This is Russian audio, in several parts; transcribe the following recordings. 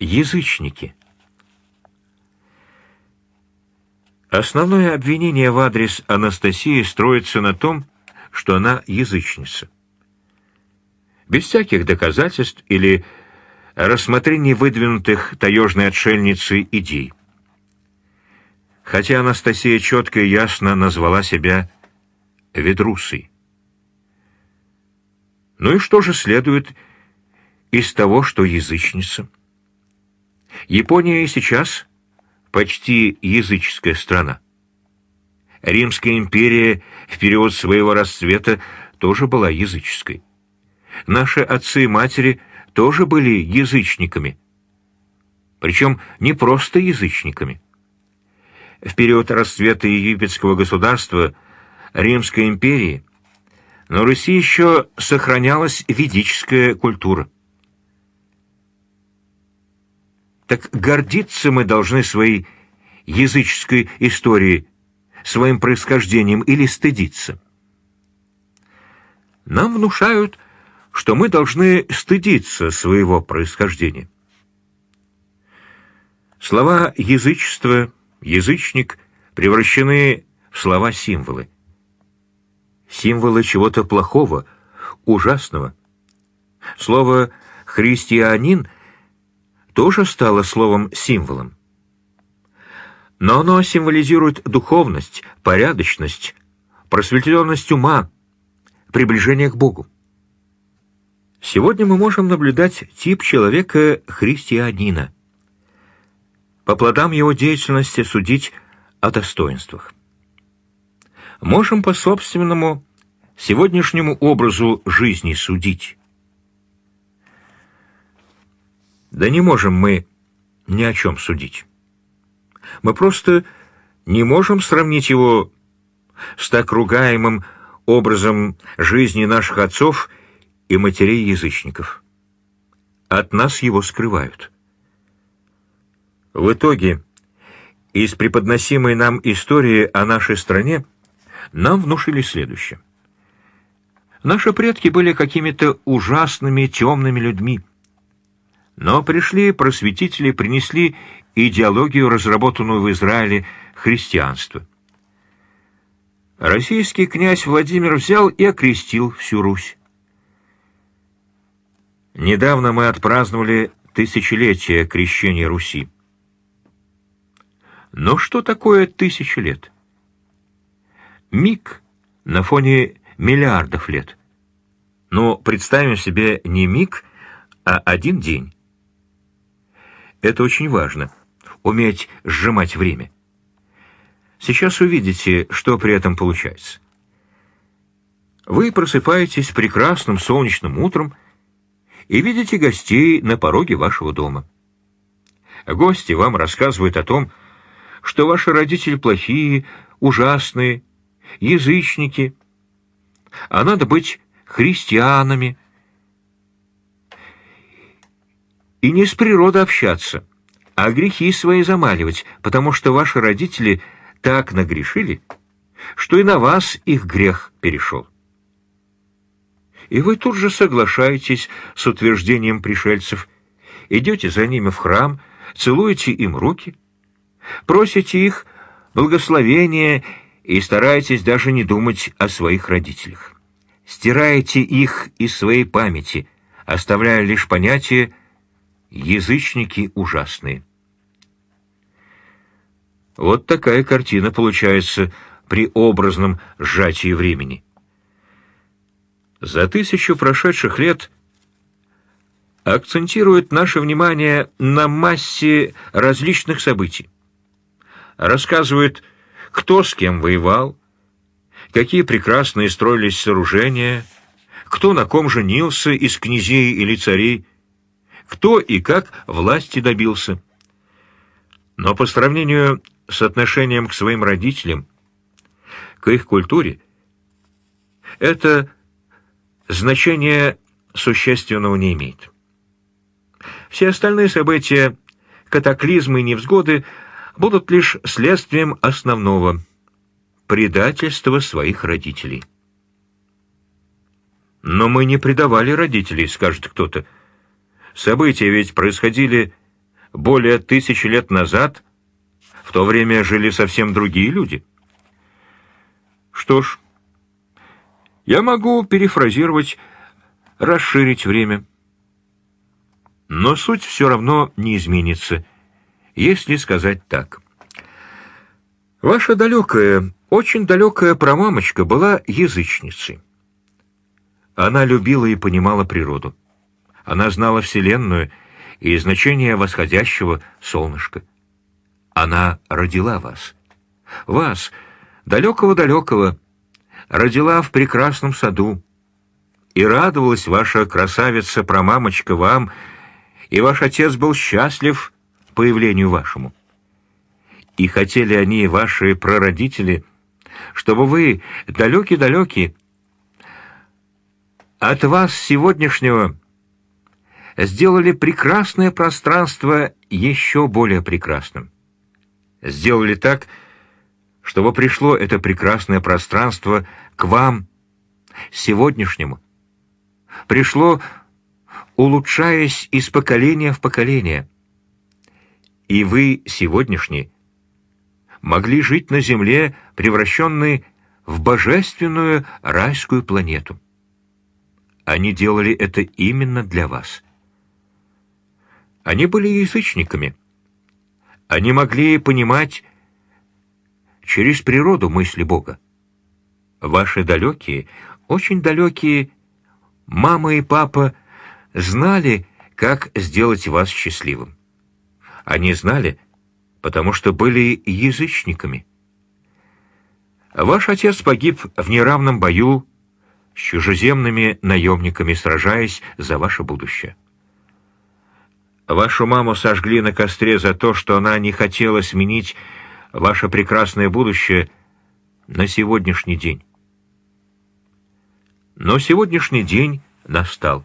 язычники. Основное обвинение в адрес Анастасии строится на том, что она язычница. Без всяких доказательств или рассмотрений выдвинутых таежной отшельницей идей. Хотя Анастасия четко и ясно назвала себя ведрусой. Ну и что же следует из того, что язычница? Япония и сейчас почти языческая страна. Римская империя в период своего расцвета тоже была языческой. Наши отцы и матери тоже были язычниками. Причем не просто язычниками. В период расцвета египетского государства Римской империи на Руси еще сохранялась ведическая культура. Так гордиться мы должны своей языческой историей, своим происхождением или стыдиться? Нам внушают, что мы должны стыдиться своего происхождения. Слова язычества, язычник превращены в слова-символы. Символы чего-то плохого, ужасного. Слово «христианин» тоже стало словом-символом. Но оно символизирует духовность, порядочность, просветленность ума, приближение к Богу. Сегодня мы можем наблюдать тип человека-христианина. По плодам его деятельности судить о достоинствах. Можем по собственному сегодняшнему образу жизни судить. Да не можем мы ни о чем судить. Мы просто не можем сравнить его с так ругаемым образом жизни наших отцов и матерей язычников. От нас его скрывают. В итоге, из преподносимой нам истории о нашей стране нам внушили следующее. Наши предки были какими-то ужасными темными людьми. Но пришли просветители, принесли идеологию, разработанную в Израиле, христианство. Российский князь Владимир взял и окрестил всю Русь. Недавно мы отпраздновали тысячелетие крещения Руси. Но что такое тысячи лет? Миг на фоне миллиардов лет. Но представим себе не миг, а один день. Это очень важно — уметь сжимать время. Сейчас увидите, что при этом получается. Вы просыпаетесь прекрасным солнечным утром и видите гостей на пороге вашего дома. Гости вам рассказывают о том, что ваши родители плохие, ужасные, язычники, а надо быть христианами, и не с природой общаться, а грехи свои замаливать, потому что ваши родители так нагрешили, что и на вас их грех перешел. И вы тут же соглашаетесь с утверждением пришельцев, идете за ними в храм, целуете им руки, просите их благословения и стараетесь даже не думать о своих родителях. Стираете их из своей памяти, оставляя лишь понятие язычники ужасные. Вот такая картина получается при образном сжатии времени. За тысячу прошедших лет акцентирует наше внимание на массе различных событий. Рассказывает, кто с кем воевал, какие прекрасные строились сооружения, кто на ком женился из князей или царей, кто и как власти добился. Но по сравнению с отношением к своим родителям, к их культуре, это значение существенного не имеет. Все остальные события, катаклизмы и невзгоды будут лишь следствием основного — предательства своих родителей. «Но мы не предавали родителей», — скажет кто-то. События ведь происходили более тысячи лет назад в то время жили совсем другие люди. Что ж, я могу перефразировать, расширить время. Но суть все равно не изменится, если сказать так. Ваша далекая, очень далекая прамамочка была язычницей. Она любила и понимала природу. Она знала Вселенную и значение восходящего солнышка. Она родила вас. Вас, далекого-далекого, родила в прекрасном саду. И радовалась ваша красавица-промамочка вам, и ваш отец был счастлив появлению вашему. И хотели они, ваши прародители, чтобы вы, далекий-далекий, от вас сегодняшнего сделали прекрасное пространство еще более прекрасным. Сделали так, чтобы пришло это прекрасное пространство к вам, сегодняшнему. Пришло, улучшаясь из поколения в поколение. И вы, сегодняшний, могли жить на земле, превращенной в божественную райскую планету. Они делали это именно для вас. Они были язычниками. Они могли понимать через природу мысли Бога. Ваши далекие, очень далекие мама и папа знали, как сделать вас счастливым. Они знали, потому что были язычниками. Ваш отец погиб в неравном бою с чужеземными наемниками, сражаясь за ваше будущее. Вашу маму сожгли на костре за то, что она не хотела сменить ваше прекрасное будущее на сегодняшний день. Но сегодняшний день настал.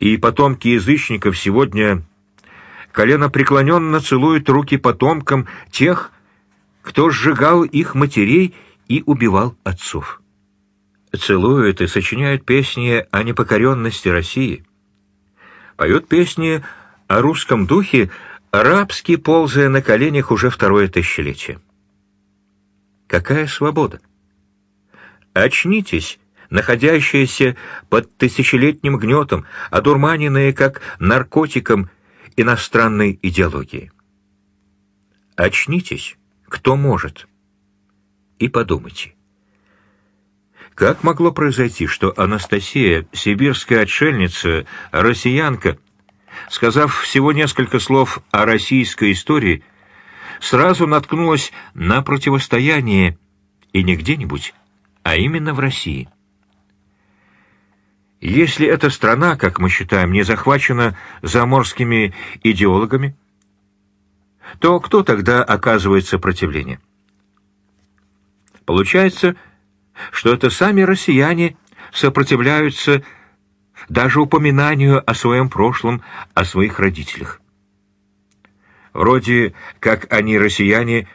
И потомки язычников сегодня колено преклоненно целуют руки потомкам тех, кто сжигал их матерей и убивал отцов. Целуют и сочиняют песни о непокоренности России — поют песни о русском духе, рабски ползая на коленях уже второе тысячелетие. Какая свобода! Очнитесь, находящиеся под тысячелетним гнетом, одурманенные как наркотиком иностранной идеологии. Очнитесь, кто может, и подумайте. Как могло произойти, что Анастасия, сибирская отшельница, россиянка, сказав всего несколько слов о российской истории, сразу наткнулась на противостояние и не где-нибудь, а именно в России? Если эта страна, как мы считаем, не захвачена заморскими идеологами, то кто тогда оказывает сопротивление? Получается, что это сами россияне сопротивляются даже упоминанию о своем прошлом, о своих родителях. Вроде как они, россияне,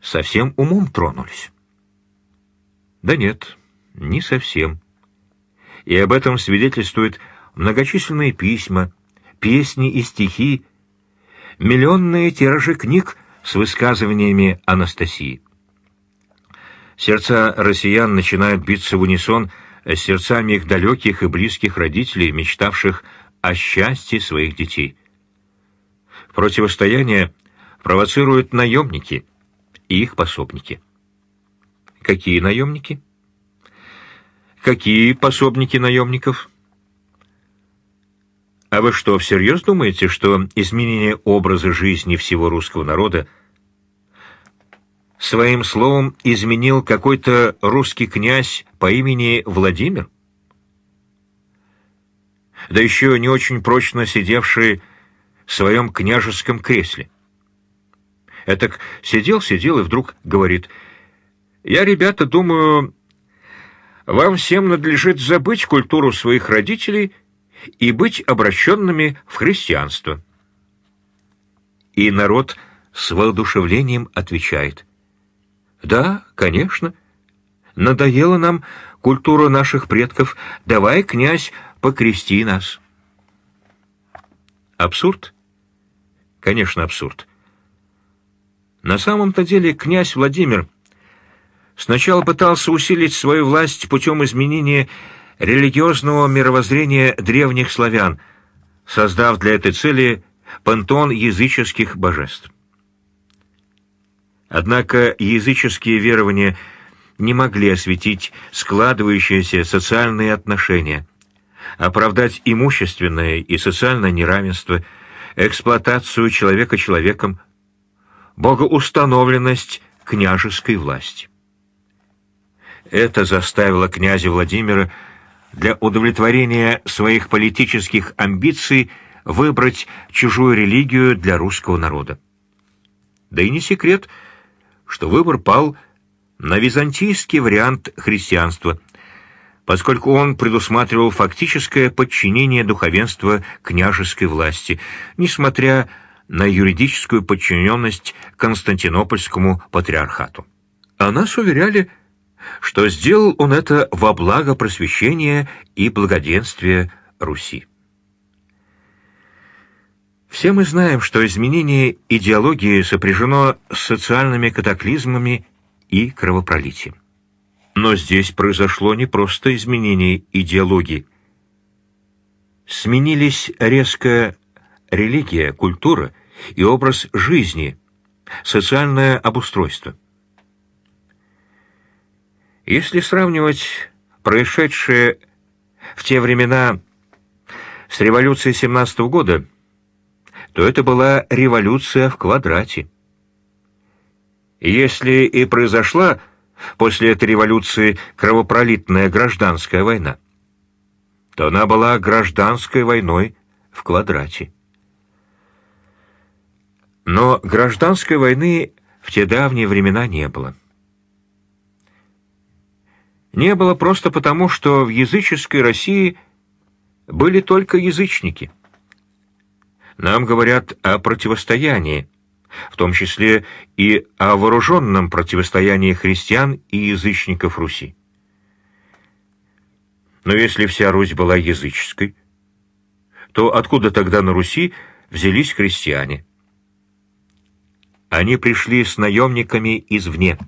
совсем умом тронулись. Да нет, не совсем. И об этом свидетельствуют многочисленные письма, песни и стихи, миллионные тиражи книг с высказываниями Анастасии. Сердца россиян начинают биться в унисон с сердцами их далеких и близких родителей, мечтавших о счастье своих детей. Противостояние провоцируют наемники и их пособники. Какие наемники? Какие пособники наемников? А вы что, всерьез думаете, что изменение образа жизни всего русского народа своим словом изменил какой-то русский князь по имени Владимир? Да еще не очень прочно сидевший в своем княжеском кресле. Этак сидел-сидел и вдруг говорит, «Я, ребята, думаю, вам всем надлежит забыть культуру своих родителей и быть обращенными в христианство». И народ с воодушевлением отвечает, да, конечно. Надоела нам культура наших предков. Давай, князь, покрести нас. Абсурд? Конечно, абсурд. На самом-то деле князь Владимир сначала пытался усилить свою власть путем изменения религиозного мировоззрения древних славян, создав для этой цели пантеон языческих божеств. Однако языческие верования не могли осветить складывающиеся социальные отношения, оправдать имущественное и социальное неравенство, эксплуатацию человека человеком, богоустановленность княжеской власти. Это заставило князя Владимира для удовлетворения своих политических амбиций выбрать чужую религию для русского народа. Да и не секрет, что выбор пал на византийский вариант христианства, поскольку он предусматривал фактическое подчинение духовенства княжеской власти, несмотря на юридическую подчиненность Константинопольскому патриархату. А нас уверяли, что сделал он это во благо просвещения и благоденствия Руси. Все мы знаем, что изменение идеологии сопряжено с социальными катаклизмами и кровопролитием. Но здесь произошло не просто изменение идеологии. Сменились резко религия, культура и образ жизни, социальное обустройство. Если сравнивать происшедшее в те времена с революцией 17 -го года, то это была революция в квадрате. Если и произошла после этой революции кровопролитная гражданская война, то она была гражданской войной в квадрате. Но гражданской войны в те давние времена не было. Не было просто потому, что в языческой России были только язычники. Нам говорят о противостоянии, в том числе и о вооруженном противостоянии христиан и язычников Руси. Но если вся Русь была языческой, то откуда тогда на Руси взялись христиане? Они пришли с наемниками извне.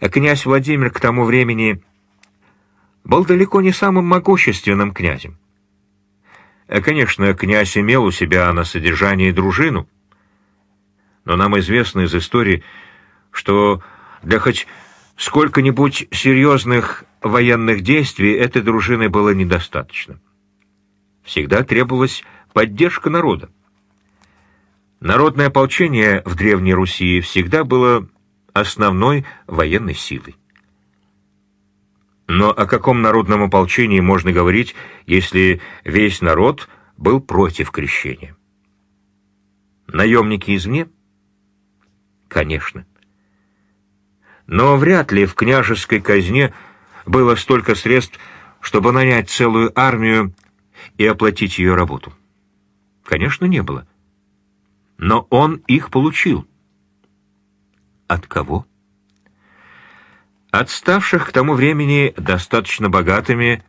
Князь Владимир к тому времени был далеко не самым могущественным князем. А, конечно, князь имел у себя на содержании дружину, но нам известно из истории, что для хоть сколько-нибудь серьезных военных действий этой дружины было недостаточно. Всегда требовалась поддержка народа. Народное ополчение в Древней Руси всегда было основной военной силой. Но о каком народном ополчении можно говорить, если весь народ был против крещения? Наемники извне? Конечно. Но вряд ли в княжеской казне было столько средств, чтобы нанять целую армию и оплатить ее работу. Конечно, не было. Но он их получил. От кого? От ставших к тому времени достаточно богатыми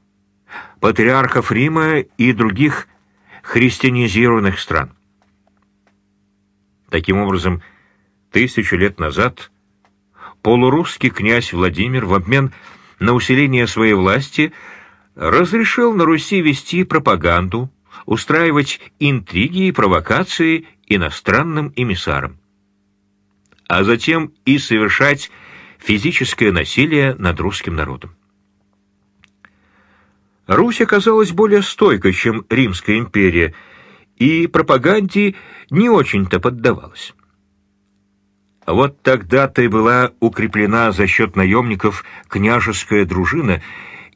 патриархов Рима и других христианизированных стран. Таким образом, тысячу лет назад полурусский князь Владимир в обмен на усиление своей власти разрешил на Руси вести пропаганду, устраивать интриги и провокации иностранным эмиссарам а затем и совершать физическое насилие над русским народом. Русь оказалась более стойкой, чем Римская империя, и пропаганде не очень-то поддавалась. Вот тогда-то и была укреплена за счет наемников княжеская дружина,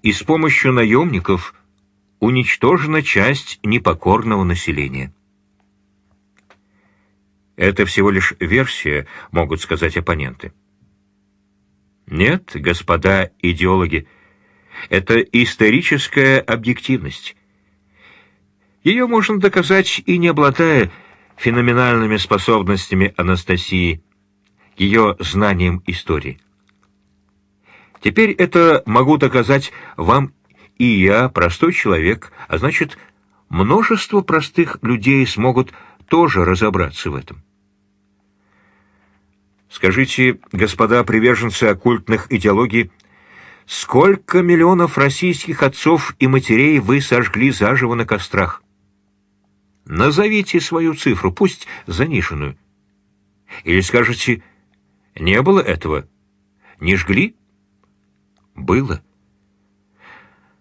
и с помощью наемников уничтожена часть непокорного населения. Это всего лишь версия, могут сказать оппоненты. Нет, господа идеологи, это историческая объективность. Ее можно доказать и не обладая феноменальными способностями Анастасии, ее знанием истории. Теперь это могу доказать вам и я, простой человек, а значит, множество простых людей смогут тоже разобраться в этом. Скажите, господа приверженцы оккультных идеологий, сколько миллионов российских отцов и матерей вы сожгли заживо на кострах? Назовите свою цифру, пусть заниженную. Или скажете, не было этого? Не жгли? Было.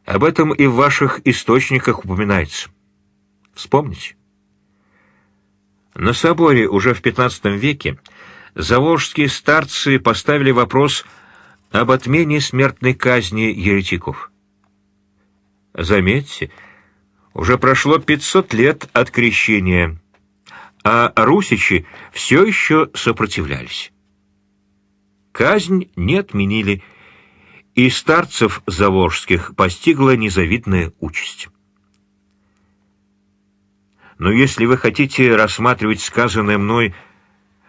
Об этом и в ваших источниках упоминается. Вспомните. На соборе уже в XV веке заволжские старцы поставили вопрос об отмене смертной казни еретиков. Заметьте, уже прошло 500 лет от крещения, а русичи все еще сопротивлялись. Казнь не отменили, и старцев заволжских постигла незавидная участь. Но если вы хотите рассматривать сказанное мной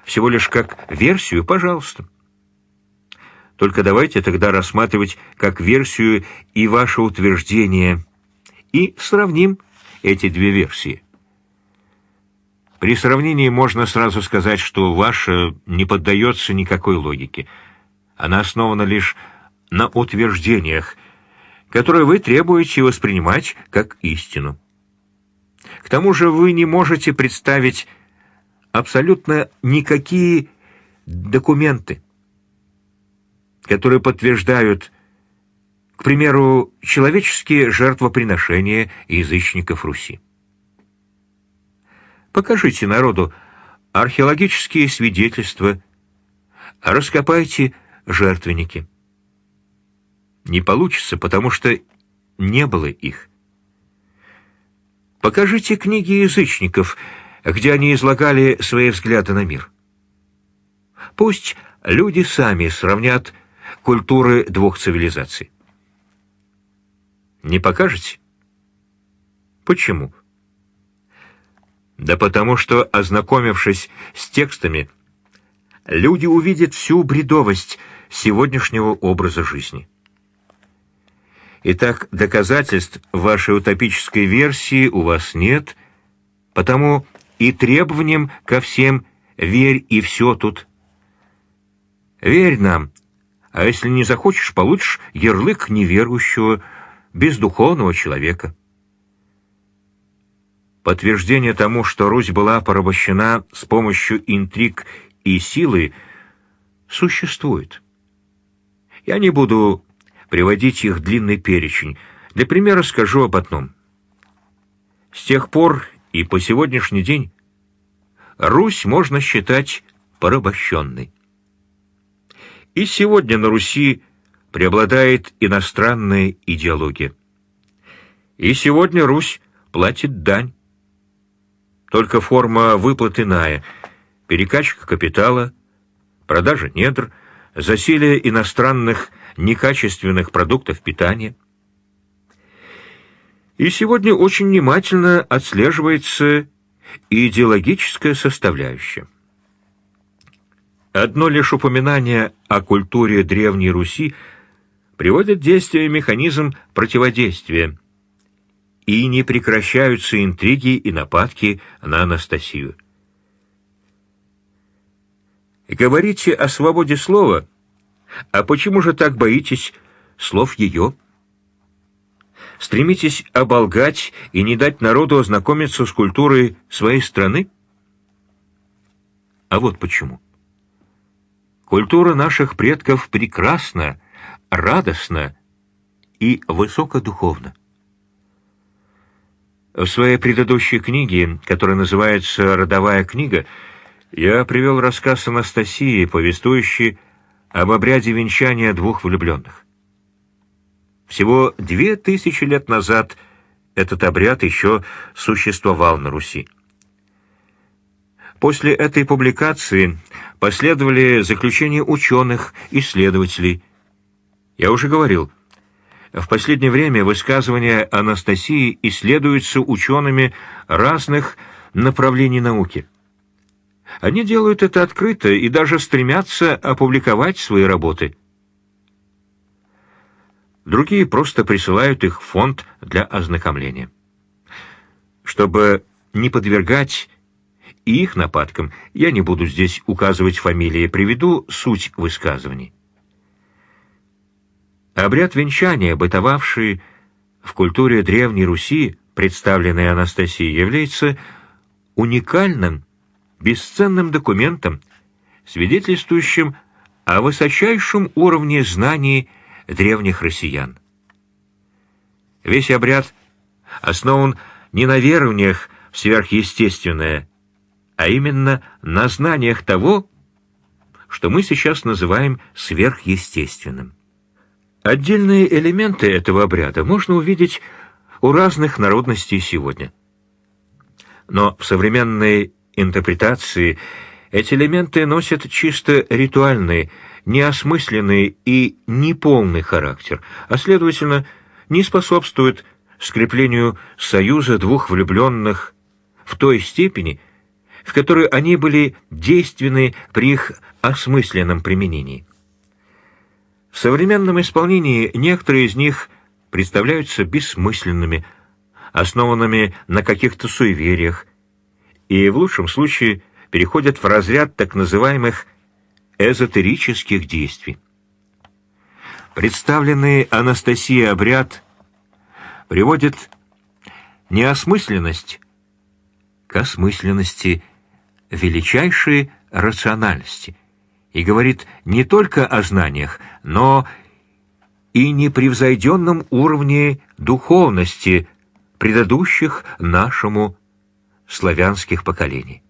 всего лишь как версию, пожалуйста. Только давайте тогда рассматривать как версию и ваше утверждение, и сравним эти две версии. При сравнении можно сразу сказать, что ваша не поддается никакой логике. Она основана лишь на утверждениях, которые вы требуете воспринимать как истину. К тому же вы не можете представить абсолютно никакие документы, которые подтверждают, к примеру, человеческие жертвоприношения язычников Руси. Покажите народу археологические свидетельства, раскопайте жертвенники. Не получится, потому что не было их. Покажите книги язычников, где они излагали свои взгляды на мир. Пусть люди сами сравнят культуры двух цивилизаций. Не покажете? Почему? Да потому что, ознакомившись с текстами, люди увидят всю бредовость сегодняшнего образа жизни. Итак, доказательств вашей утопической версии у вас нет, потому и требованием ко всем «верь и все тут». Верь нам, а если не захочешь, получишь ярлык неверующего, бездуховного человека. Подтверждение тому, что Русь была порабощена с помощью интриг и силы, существует. Я не буду приводить их длинный перечень. Для примера скажу об одном. С тех пор и по сегодняшний день Русь можно считать порабощенной. И сегодня на Руси преобладает иностранная идеология. И сегодня Русь платит дань. Только форма выплаты иная — перекачка капитала, продажа недр, засилие иностранных некачественных продуктов питания. И сегодня очень внимательно отслеживается идеологическая составляющая. Одно лишь упоминание о культуре Древней Руси приводит действие механизм противодействия, и не прекращаются интриги и нападки на Анастасию. Говорите о свободе слова – а почему же так боитесь слов ее? Стремитесь оболгать и не дать народу ознакомиться с культурой своей страны? А вот почему. Культура наших предков прекрасна, радостна и высокодуховна. В своей предыдущей книге, которая называется «Родовая книга», я привел рассказ Анастасии, повествующий об обряде венчания двух влюбленных. Всего две тысячи лет назад этот обряд еще существовал на Руси. После этой публикации последовали заключения ученых, исследователей. Я уже говорил, в последнее время высказывания Анастасии исследуются учеными разных направлений науки. Они делают это открыто и даже стремятся опубликовать свои работы. Другие просто присылают их в фонд для ознакомления. Чтобы не подвергать и их нападкам. Я не буду здесь указывать фамилии, приведу суть высказываний. Обряд венчания, бытовавший в культуре Древней Руси, представленный Анастасией, является уникальным, бесценным документом, свидетельствующим о высочайшем уровне знаний древних россиян. Весь обряд основан не на верованиях в сверхъестественное, а именно на знаниях того, что мы сейчас называем сверхъестественным. Отдельные элементы этого обряда можно увидеть у разных народностей сегодня. Но в современной интерпретации эти элементы носят чисто ритуальный, неосмысленный и неполный характер, а, следовательно, не способствуют скреплению союза двух влюбленных в той степени, в которой они были действенны при их осмысленном применении. В современном исполнении некоторые из них представляются бессмысленными, основанными на каких-то суевериях, и в лучшем случае переходят в разряд так называемых эзотерических действий. Представленный Анастасией обряд приводит неосмысленность к осмысленности величайшей рациональности – и говорит не только о знаниях, но и непревзойденном уровне духовности предыдущих нашему славянских поколений.